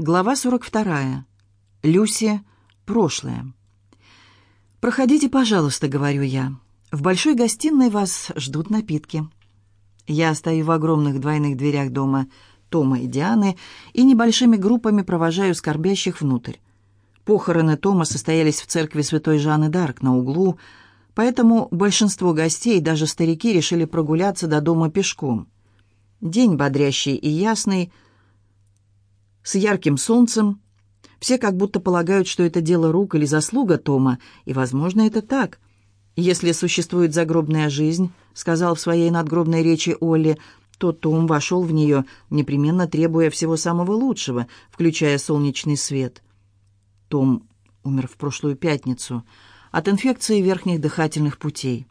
Глава 42. Люси. Прошлое. «Проходите, пожалуйста», — говорю я. «В большой гостиной вас ждут напитки». Я стою в огромных двойных дверях дома Тома и Дианы и небольшими группами провожаю скорбящих внутрь. Похороны Тома состоялись в церкви святой Жанны Д'Арк на углу, поэтому большинство гостей, даже старики, решили прогуляться до дома пешком. День бодрящий и ясный — с ярким солнцем. Все как будто полагают, что это дело рук или заслуга Тома, и, возможно, это так. «Если существует загробная жизнь», — сказал в своей надгробной речи Олли, то Том вошел в нее, непременно требуя всего самого лучшего, включая солнечный свет. Том умер в прошлую пятницу от инфекции верхних дыхательных путей.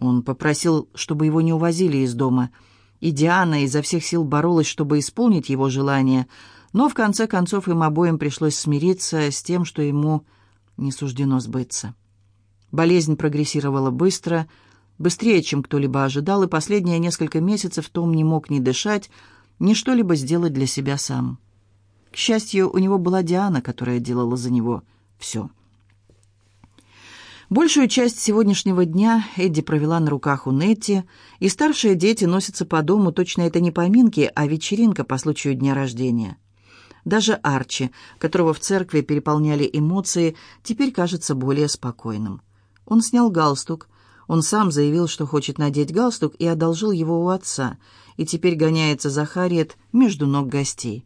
Он попросил, чтобы его не увозили из дома, и Диана изо всех сил боролась, чтобы исполнить его желание — но в конце концов им обоим пришлось смириться с тем, что ему не суждено сбыться. Болезнь прогрессировала быстро, быстрее, чем кто-либо ожидал, и последние несколько месяцев Том не мог ни дышать, ни что-либо сделать для себя сам. К счастью, у него была Диана, которая делала за него все. Большую часть сегодняшнего дня Эдди провела на руках у Нетти, и старшие дети носятся по дому, точно это не поминки, а вечеринка по случаю дня рождения. Даже Арчи, которого в церкви переполняли эмоции, теперь кажется более спокойным. Он снял галстук. Он сам заявил, что хочет надеть галстук, и одолжил его у отца, и теперь гоняется Захарет между ног гостей.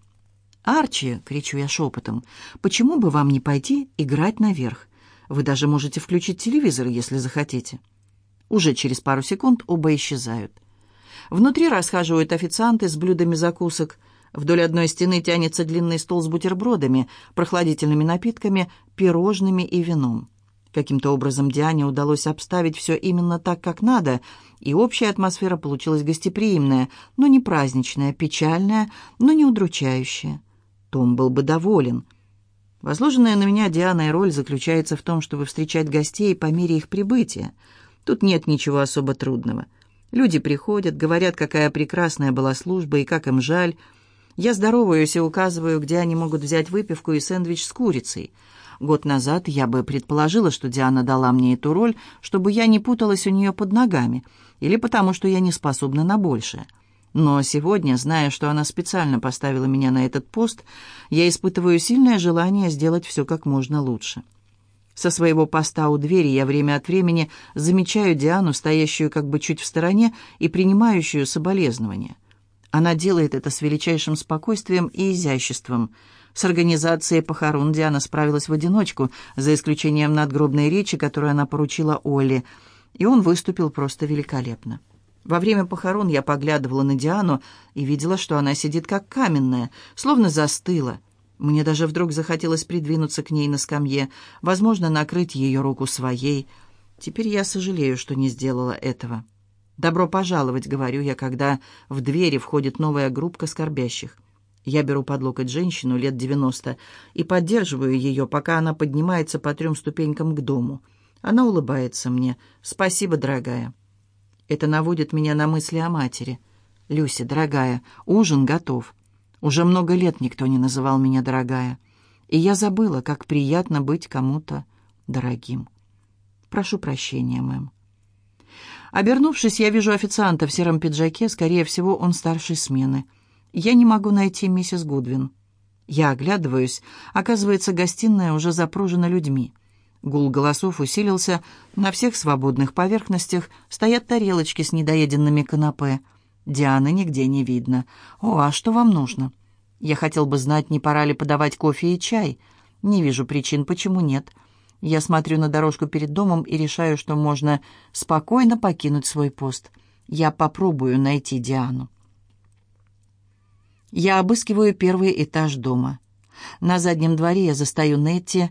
«Арчи!» — кричу я шепотом. «Почему бы вам не пойти играть наверх? Вы даже можете включить телевизор, если захотите». Уже через пару секунд оба исчезают. Внутри расхаживают официанты с блюдами закусок — Вдоль одной стены тянется длинный стол с бутербродами, прохладительными напитками, пирожными и вином. Каким-то образом Диане удалось обставить все именно так, как надо, и общая атмосфера получилась гостеприимная, но не праздничная, печальная, но не удручающая. Том был бы доволен. Возложенная на меня Дианой роль заключается в том, чтобы встречать гостей по мере их прибытия. Тут нет ничего особо трудного. Люди приходят, говорят, какая прекрасная была служба и как им жаль, я здороваюсь и указываю, где они могут взять выпивку и сэндвич с курицей. Год назад я бы предположила, что Диана дала мне эту роль, чтобы я не путалась у нее под ногами, или потому что я не способна на большее. Но сегодня, зная, что она специально поставила меня на этот пост, я испытываю сильное желание сделать все как можно лучше. Со своего поста у двери я время от времени замечаю Диану, стоящую как бы чуть в стороне и принимающую соболезнования. Она делает это с величайшим спокойствием и изяществом. С организацией похорон Диана справилась в одиночку, за исключением надгробной речи, которую она поручила Оле. И он выступил просто великолепно. Во время похорон я поглядывала на Диану и видела, что она сидит как каменная, словно застыла. Мне даже вдруг захотелось придвинуться к ней на скамье, возможно, накрыть ее руку своей. Теперь я сожалею, что не сделала этого. «Добро пожаловать», — говорю я, когда в двери входит новая группка скорбящих. Я беру под локоть женщину лет 90 и поддерживаю ее, пока она поднимается по трем ступенькам к дому. Она улыбается мне. «Спасибо, дорогая». Это наводит меня на мысли о матери. «Люси, дорогая, ужин готов. Уже много лет никто не называл меня дорогая. И я забыла, как приятно быть кому-то дорогим. Прошу прощения, мэм». Обернувшись, я вижу официанта в сером пиджаке, скорее всего, он старшей смены. Я не могу найти миссис Гудвин. Я оглядываюсь. Оказывается, гостиная уже запружена людьми. Гул голосов усилился. На всех свободных поверхностях стоят тарелочки с недоеденными канапе. Дианы нигде не видно. «О, а что вам нужно?» «Я хотел бы знать, не пора ли подавать кофе и чай?» «Не вижу причин, почему нет. Я смотрю на дорожку перед домом и решаю, что можно спокойно покинуть свой пост. Я попробую найти Диану. Я обыскиваю первый этаж дома. На заднем дворе я застаю Нетти,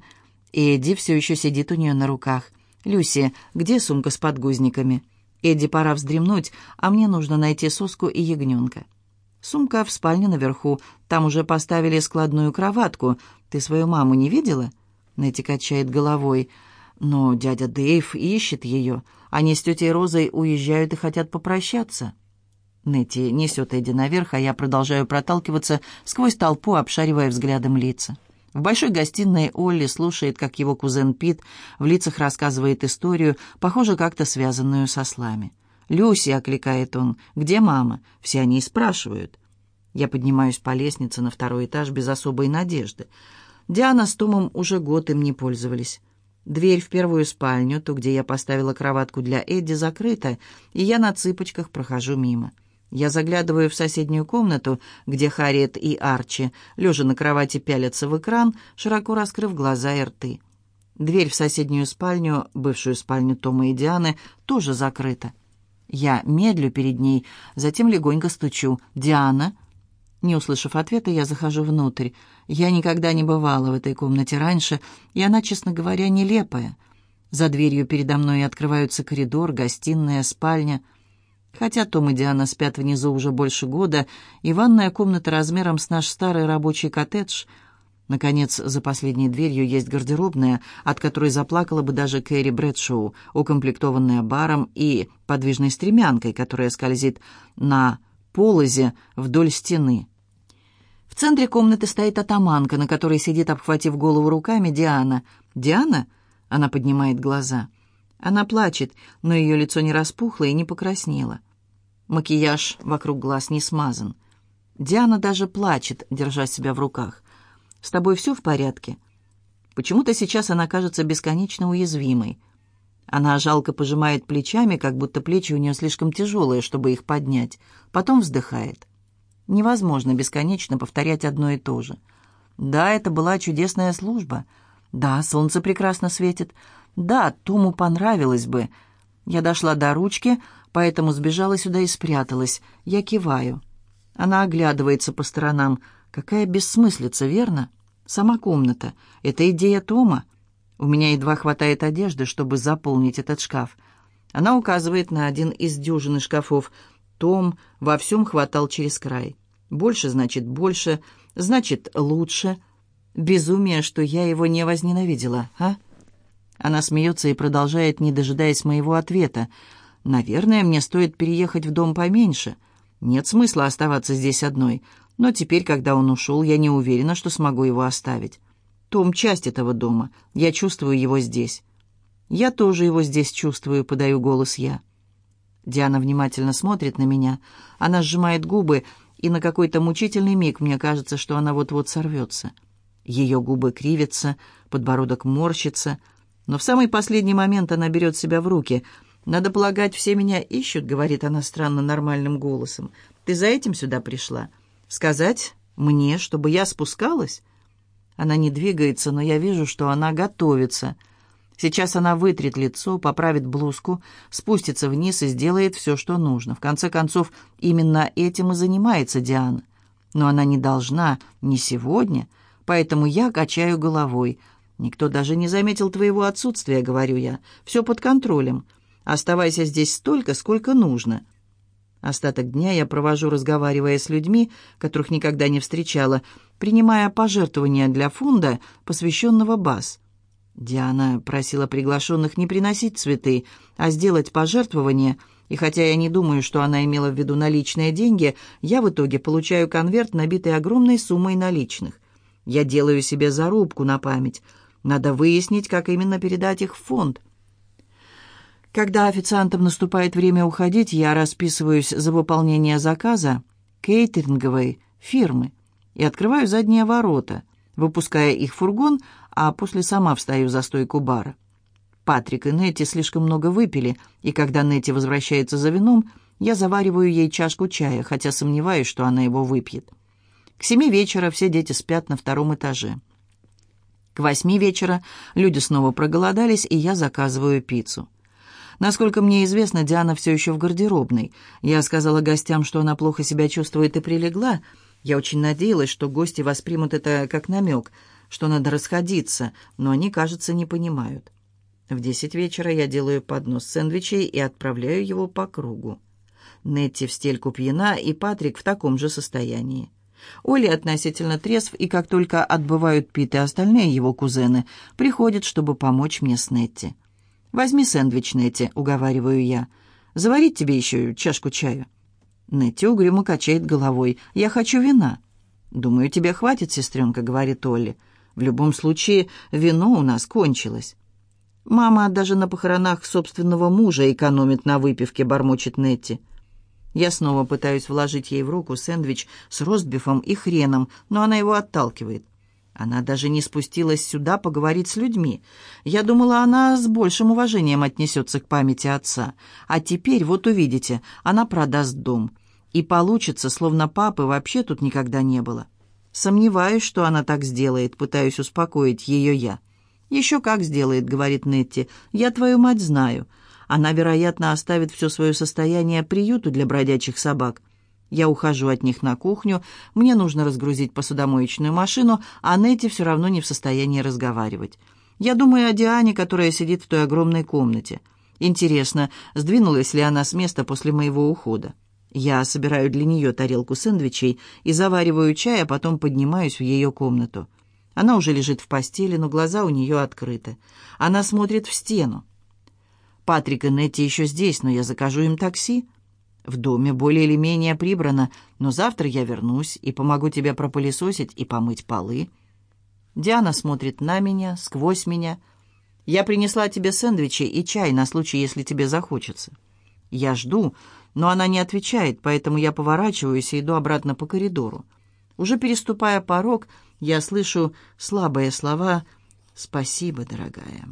и Эдди все еще сидит у нее на руках. «Люси, где сумка с подгузниками?» «Эдди, пора вздремнуть, а мне нужно найти соску и ягненка». «Сумка в спальне наверху. Там уже поставили складную кроватку. Ты свою маму не видела?» Нэти качает головой. Но дядя Дэйв ищет ее. Они с тетей Розой уезжают и хотят попрощаться. Нэти несет Эдди наверх, а я продолжаю проталкиваться сквозь толпу, обшаривая взглядом лица. В большой гостиной Олли слушает, как его кузен Пит в лицах рассказывает историю, похоже, как-то связанную со слами. «Люси», — окликает он, — «где мама?» Все они и спрашивают. Я поднимаюсь по лестнице на второй этаж без особой надежды. Диана с Томом уже год им не пользовались. Дверь в первую спальню, ту, где я поставила кроватку для Эдди, закрыта, и я на цыпочках прохожу мимо. Я заглядываю в соседнюю комнату, где Харриет и Арчи, лежа на кровати, пялятся в экран, широко раскрыв глаза и рты. Дверь в соседнюю спальню, бывшую спальню Тома и Дианы, тоже закрыта. Я медлю перед ней, затем легонько стучу. «Диана?» Не услышав ответа, я захожу внутрь. Я никогда не бывала в этой комнате раньше, и она, честно говоря, нелепая. За дверью передо мной открываются коридор, гостиная, спальня. Хотя Том и Диана спят внизу уже больше года, и ванная комната размером с наш старый рабочий коттедж. Наконец, за последней дверью есть гардеробная, от которой заплакала бы даже Кэрри Брэдшоу, укомплектованная баром и подвижной стремянкой, которая скользит на полозе вдоль стены. В центре комнаты стоит атаманка, на которой сидит, обхватив голову руками, Диана. «Диана?» — она поднимает глаза. Она плачет, но ее лицо не распухло и не покраснело. Макияж вокруг глаз не смазан. Диана даже плачет, держа себя в руках. «С тобой все в порядке?» Почему-то сейчас она кажется бесконечно уязвимой. Она жалко пожимает плечами, как будто плечи у нее слишком тяжелые, чтобы их поднять. Потом вздыхает. Невозможно бесконечно повторять одно и то же. Да, это была чудесная служба. Да, солнце прекрасно светит. Да, Тому понравилось бы. Я дошла до ручки, поэтому сбежала сюда и спряталась. Я киваю. Она оглядывается по сторонам. Какая бессмыслица, верно? Сама комната. Это идея Тома. У меня едва хватает одежды, чтобы заполнить этот шкаф. Она указывает на один из дюжины шкафов том, во всем хватал через край. Больше значит больше, значит лучше. Безумие, что я его не возненавидела, а? Она смеется и продолжает, не дожидаясь моего ответа. «Наверное, мне стоит переехать в дом поменьше. Нет смысла оставаться здесь одной. Но теперь, когда он ушел, я не уверена, что смогу его оставить. Том — часть этого дома. Я чувствую его здесь». «Я тоже его здесь чувствую», — подаю голос я. Диана внимательно смотрит на меня. Она сжимает губы, и на какой-то мучительный миг мне кажется, что она вот-вот сорвется. Ее губы кривятся, подбородок морщится, но в самый последний момент она берет себя в руки. «Надо полагать, все меня ищут», — говорит она странно нормальным голосом. «Ты за этим сюда пришла? Сказать мне, чтобы я спускалась?» Она не двигается, но я вижу, что она готовится — Сейчас она вытрет лицо, поправит блузку, спустится вниз и сделает все, что нужно. В конце концов, именно этим и занимается Диана. Но она не должна, не сегодня, поэтому я качаю головой. «Никто даже не заметил твоего отсутствия», — говорю я. «Все под контролем. Оставайся здесь столько, сколько нужно». Остаток дня я провожу, разговаривая с людьми, которых никогда не встречала, принимая пожертвования для фонда, посвященного БАС — Диана просила приглашенных не приносить цветы, а сделать пожертвование, и хотя я не думаю, что она имела в виду наличные деньги, я в итоге получаю конверт, набитый огромной суммой наличных. Я делаю себе зарубку на память. Надо выяснить, как именно передать их в фонд. Когда официантам наступает время уходить, я расписываюсь за выполнение заказа кейтеринговой фирмы и открываю задние ворота, выпуская их фургон – а после сама встаю за стойку бара. Патрик и Нетти слишком много выпили, и когда Нетти возвращается за вином, я завариваю ей чашку чая, хотя сомневаюсь, что она его выпьет. К семи вечера все дети спят на втором этаже. К восьми вечера люди снова проголодались, и я заказываю пиццу. Насколько мне известно, Диана все еще в гардеробной. Я сказала гостям, что она плохо себя чувствует и прилегла. Я очень надеялась, что гости воспримут это как намек — что надо расходиться, но они, кажется, не понимают. В десять вечера я делаю поднос сэндвичей и отправляю его по кругу. Нетти в стельку пьяна, и Патрик в таком же состоянии. Оли относительно трезв, и как только отбывают Пит и остальные его кузены, приходят, чтобы помочь мне с Нетти. «Возьми сэндвич, Нетти», — уговариваю я. «Заварить тебе еще чашку чаю». Нетти угрюмо качает головой. «Я хочу вина». «Думаю, тебе хватит, сестренка», — говорит Оля. В любом случае, вино у нас кончилось. Мама даже на похоронах собственного мужа экономит на выпивке, бормочет Нетти. Я снова пытаюсь вложить ей в руку сэндвич с ростбифом и хреном, но она его отталкивает. Она даже не спустилась сюда поговорить с людьми. Я думала, она с большим уважением отнесется к памяти отца. А теперь, вот увидите, она продаст дом. И получится, словно папы вообще тут никогда не было. Сомневаюсь, что она так сделает, пытаюсь успокоить ее я. «Еще как сделает», — говорит Нетти. «Я твою мать знаю. Она, вероятно, оставит все свое состояние приюту для бродячих собак. Я ухожу от них на кухню, мне нужно разгрузить посудомоечную машину, а Нетти все равно не в состоянии разговаривать. Я думаю о Диане, которая сидит в той огромной комнате. Интересно, сдвинулась ли она с места после моего ухода?» Я собираю для нее тарелку сэндвичей и завариваю чай, а потом поднимаюсь в ее комнату. Она уже лежит в постели, но глаза у нее открыты. Она смотрит в стену. Патрик и Нетти еще здесь, но я закажу им такси. В доме более или менее прибрано, но завтра я вернусь и помогу тебе пропылесосить и помыть полы. Диана смотрит на меня, сквозь меня. Я принесла тебе сэндвичи и чай на случай, если тебе захочется. Я жду, но она не отвечает, поэтому я поворачиваюсь и иду обратно по коридору. Уже переступая порог, я слышу слабые слова «Спасибо, дорогая».